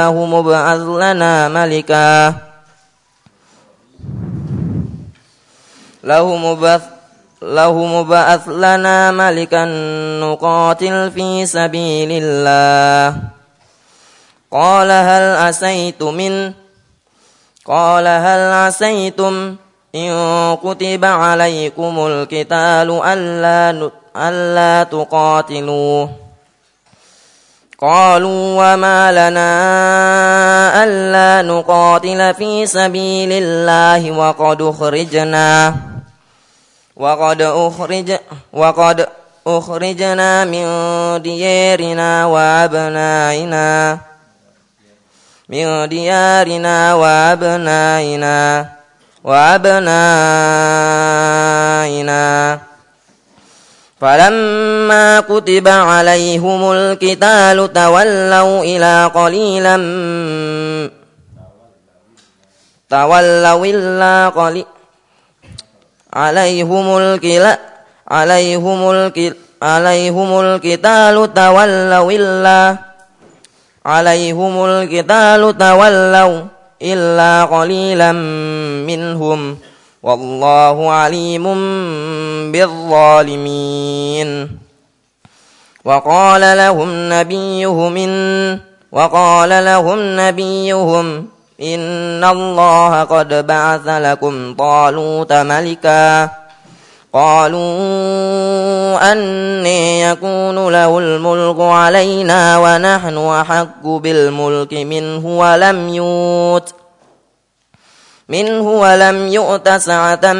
لهم ابعث لنا ملكا. لهم ابعث لهم ابعث لنا ملكا نقاتل في سبيل الله. قال هل عسيتم من قال هل عسيتم إن كتب عليكم القتال ألا ألا تقاتلوا قالوا وما لنا ألا نقاتل في سبيل الله وقد أخرجنا وقد أخرج وقد أخرجنا من ديارنا وأبنائنا من ديارنا وأبنائنا وأبنائنا. فلما كتب عليهم القتال تولوا إلى قليلا تولوا إلا قليلا عليهم الكلا عليهم الكلا عليهم القتال تولوا إلا عليهم القتال تولوا إلا قليلا منهم والله عليم بالظالمين. وقال لهم نبيهم إن وقال لهم نبيهم إن الله قد بعث لكم طالوت ملكا. قالوا أني يكون له الملك علينا ونحن أحق بالملك منه ولم يوت. منه ولم يؤت سعة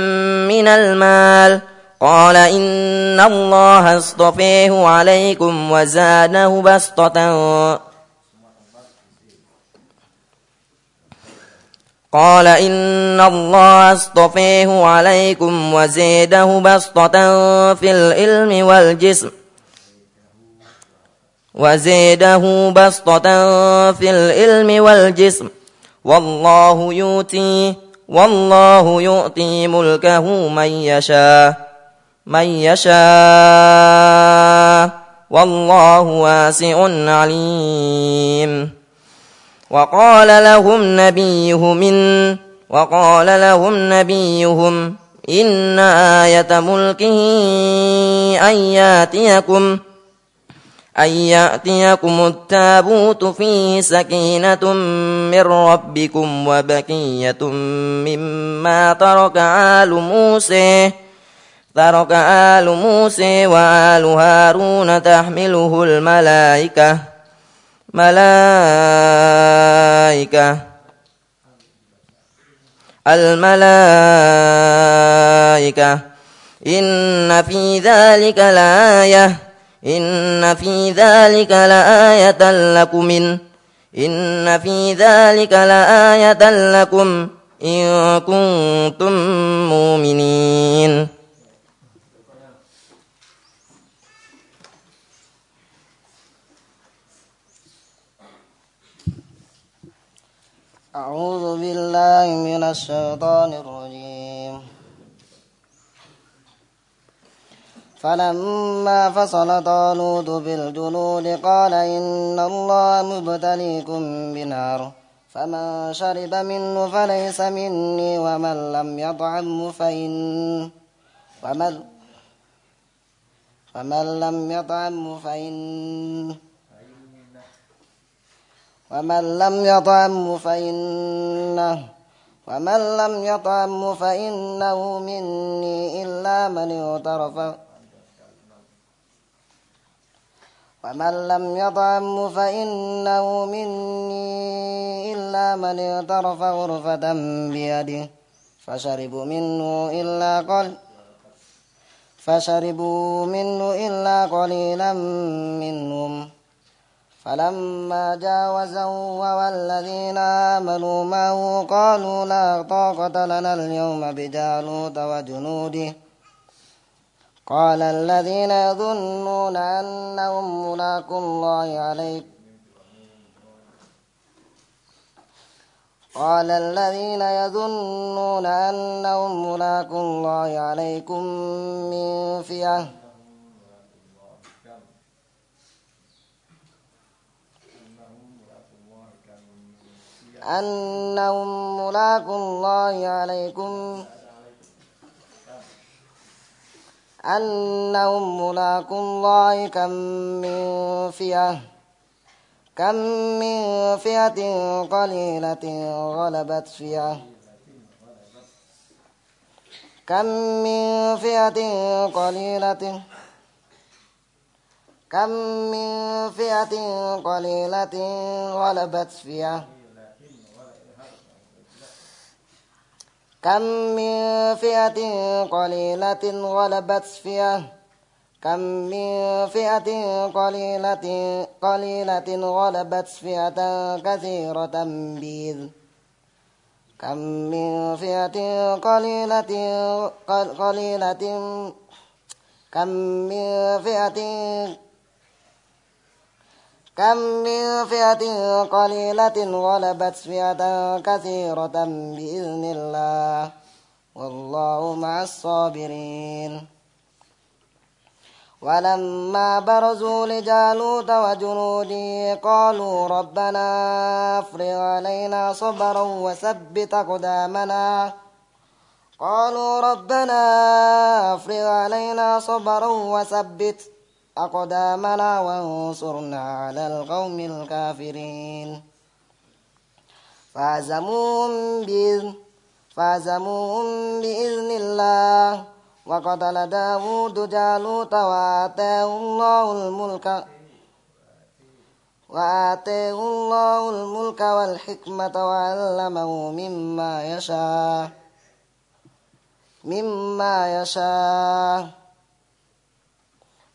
من المال. قال إن الله اصطفيه عليكم وزاده بسطة. قال إن الله اصطفيه عليكم وزيده بسطة في العلم والجسم. وزيده بسطة في العلم والجسم. والله يؤتي والله يؤتي ملكه من يشاء من يشاء. والله واسع عليم. وقال لهم نبيهم إن وقال لهم نبيهم إن آية ملكه أن ياتيكم أن يأتيكم التابوت فيه سكينة من ربكم وبقية مما ترك آل موسى ترك آل موسى وآل هارون تحمله الملائكة ملائكة الملائكة. إن في ذلك لآية. إن في ذلك لآية لكم إن, إن في ذلك لآية لكم إن كنتم مؤمنين. أعوذ بالله من الشيطان الرجيم. فلما فصل طالوت بالجنود قال إن الله مبتليكم بنار فمن شرب منه فليس مني ومن لم يطعمه فإن ومن ومن لم يطعمه فإن ومن لم يطعمه فإنه ومن لم يطعمه فإنه مني إلا من اغترف ومن لم يطعمه فإنه مني إلا من اغترف غرفة بيده فشربوا منه إلا قل فشربوا منه إلا قليلا منهم. فلما جاوزه والذين آمنوا معه قالوا لا طاقة لنا اليوم بجالوت وجنوده. قال الذين يظنون أنهم ملاك الله عليك. قال الذين يظنون أنهم ملاك الله عليكم من فئة. أنهم ملاقوا الله عليكم. أنهم ملاقوا الله كم من فئة كم من فئة قليلة غلبت فئة كم من فئة قليلة كم من فئة قليلة غلبت فئة. كم من فئة قليلة غلبت فئة كم من فئة قليلة قليلة غلبت فئة كثيرة بإذن كم من فئة قليلة قليلة كم من فئة كم من فئة قليلة غلبت فئة كثيرة بإذن الله. والله مع الصابرين. ولما برزوا لجالوت وجنوده قالوا ربنا افرغ علينا صبرا وثبت أقدامنا قالوا ربنا افرغ علينا صبرا وثبت. أقدامنا وانصرنا على القوم الكافرين. فازموهم بإذن فازموهم بإذن الله. وقتل داود جالوت وآتاه الله الملك وآتاه الله الملك والحكمة وعلمه مما يشاء مما يشاء.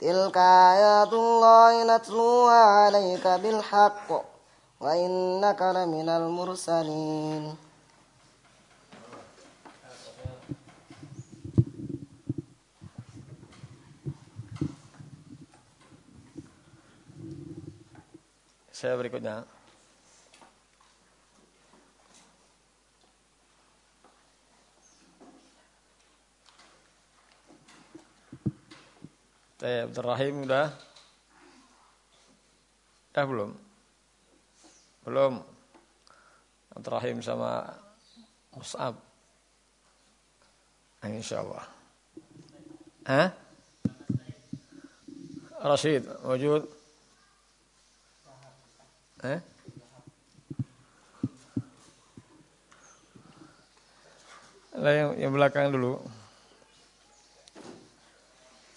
تلك آيات الله نتلوها عليك بالحق وإنك لمن المرسلين Saya berikutnya. Saya Abdul Rahim udah? Dah belum? Belum. Abdul Rahim sama Mus'ab. Nah, insya Allah. Hah? Rashid, wujud? Eh? Yang, yang belakang dulu.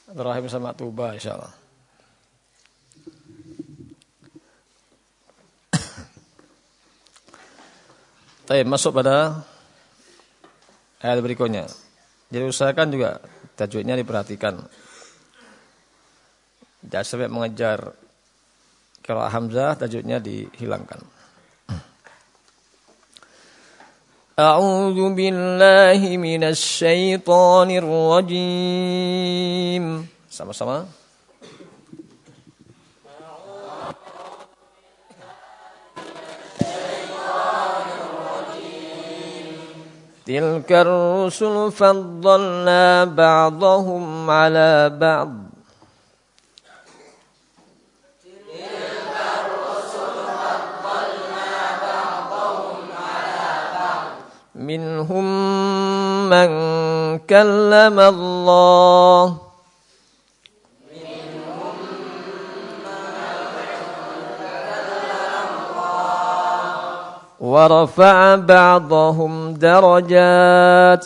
Rahim sama Tuba insya Allah. Tapi masuk pada ayat berikutnya. Jadi usahakan juga tajwidnya diperhatikan. Jangan sampai mengejar kalau Hamzah tajwidnya dihilangkan. أعوذ بالله من الشيطان الرجيم. Sama-sama. تلك الرسل فضلنا بعضهم على بعض. من كلم الله ورفع بعضهم درجات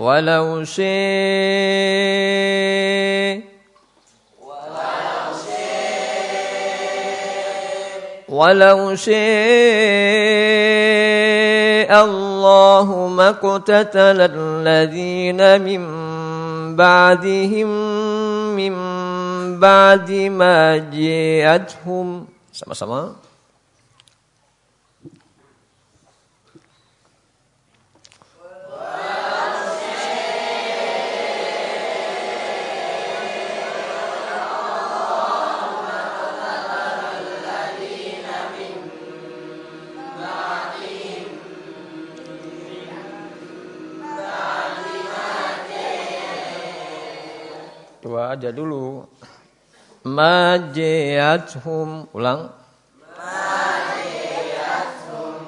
ولو شئ ولو شاء الله ما اقتتل الذين من بعدهم من بعد ما جاءتهم. sama-sama aja dulu. Majiathum ulang.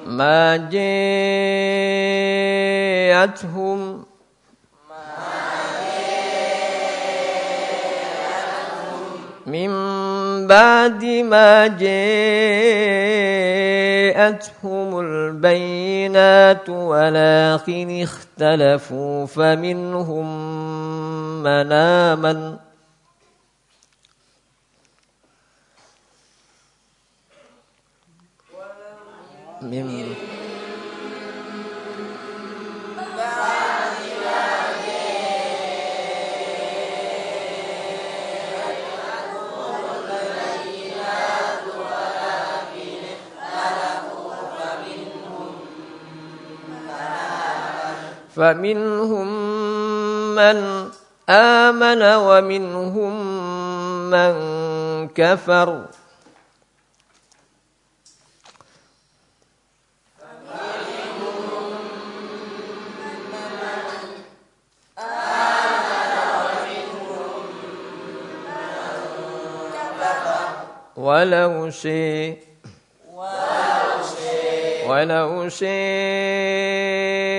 Majiathum. Majiathum. Min ba'di ma جاءتهم البينات ولكن اختلفوا فمنهم من آمن. من فمنهم من آمن ومنهم من كفر. ولو شئ ولو شئ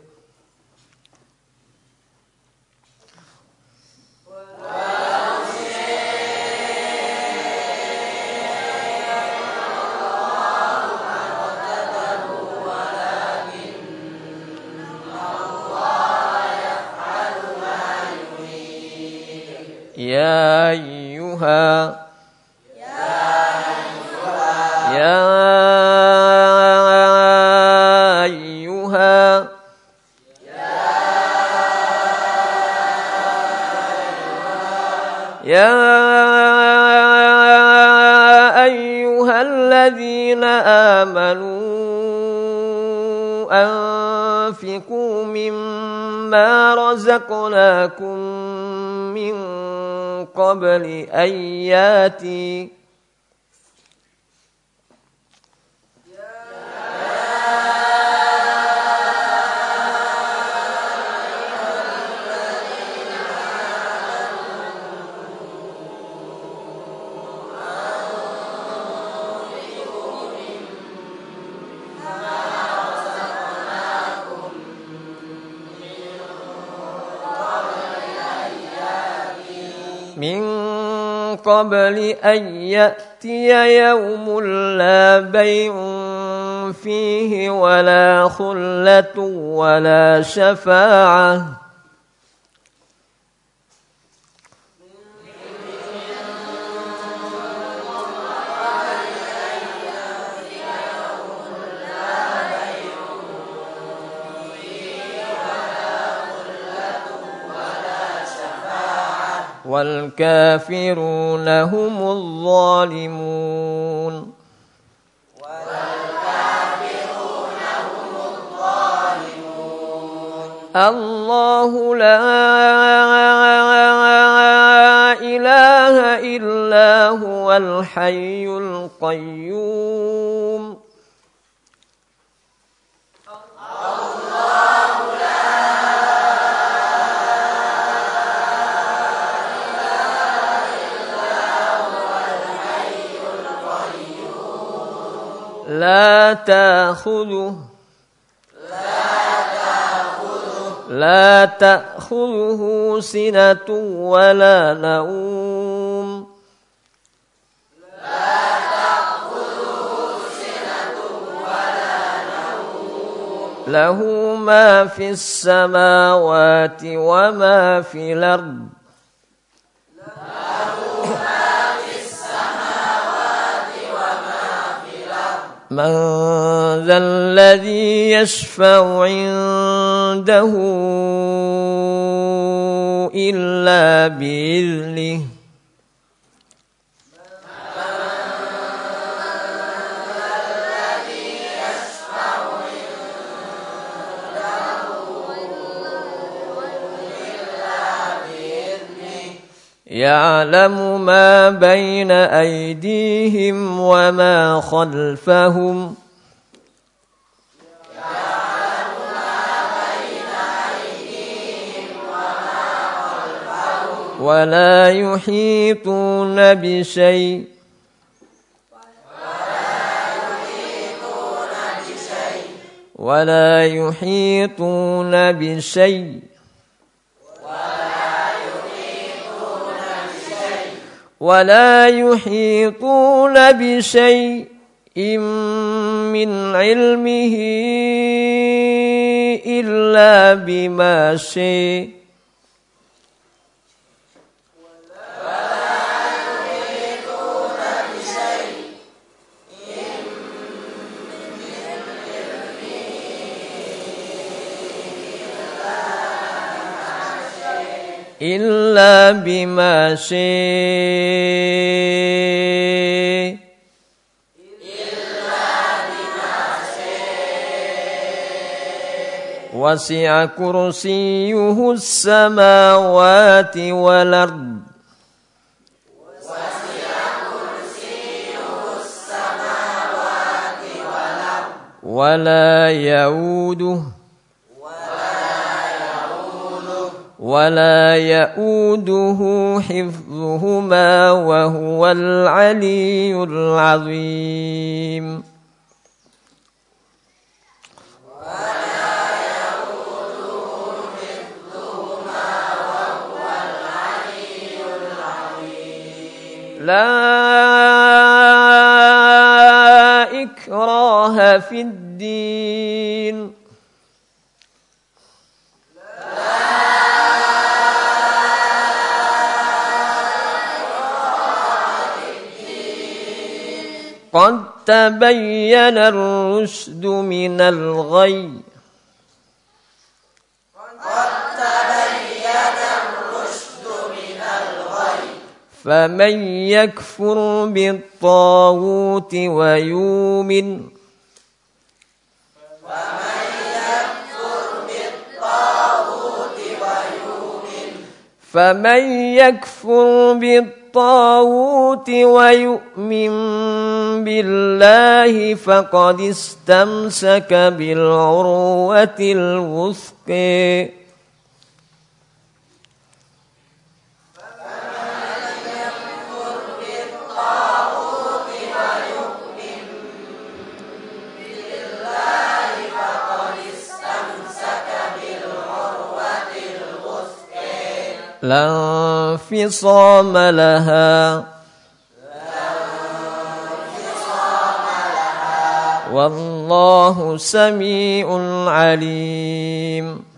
يا أيها يا أيها يا أيها الذين آمنوا أنفقوا مما رزقناكم من قبل أن ياتي قبل أن يأتي يوم لا بيع فيه ولا خلة ولا شفاعة والكافرون هم الظالمون. الله لا إله إلا هو الحي القيوم. لا تأخذه. لا تأخذه سنة ولا نوم. لا تأخذه سنة ولا نوم له ما في السماوات وما في الأرض. من ذا الذي يشفع عنده إلا بإذنه يعلم ما بين أيديهم وما خلفهم. ولا يحيطون بشيء. ولا يحيطون بشيء. ولا يحيطون بشيء من علمه إلا بما شئ. إلا بما شئ وسع كرسيه السماوات والأرض. ولا يؤوده ولا يؤوده حفظهما وهو العلي العظيم لا إكراه في الدين قد تبين الرشد من الغي. فمن يكفر بالطاغوت ويؤمن. فمن يكفر بالطاغوت ويؤمن. بالله فقد استمسك بالعروة الوثقى لا انفصام لها. والله سميع عليم.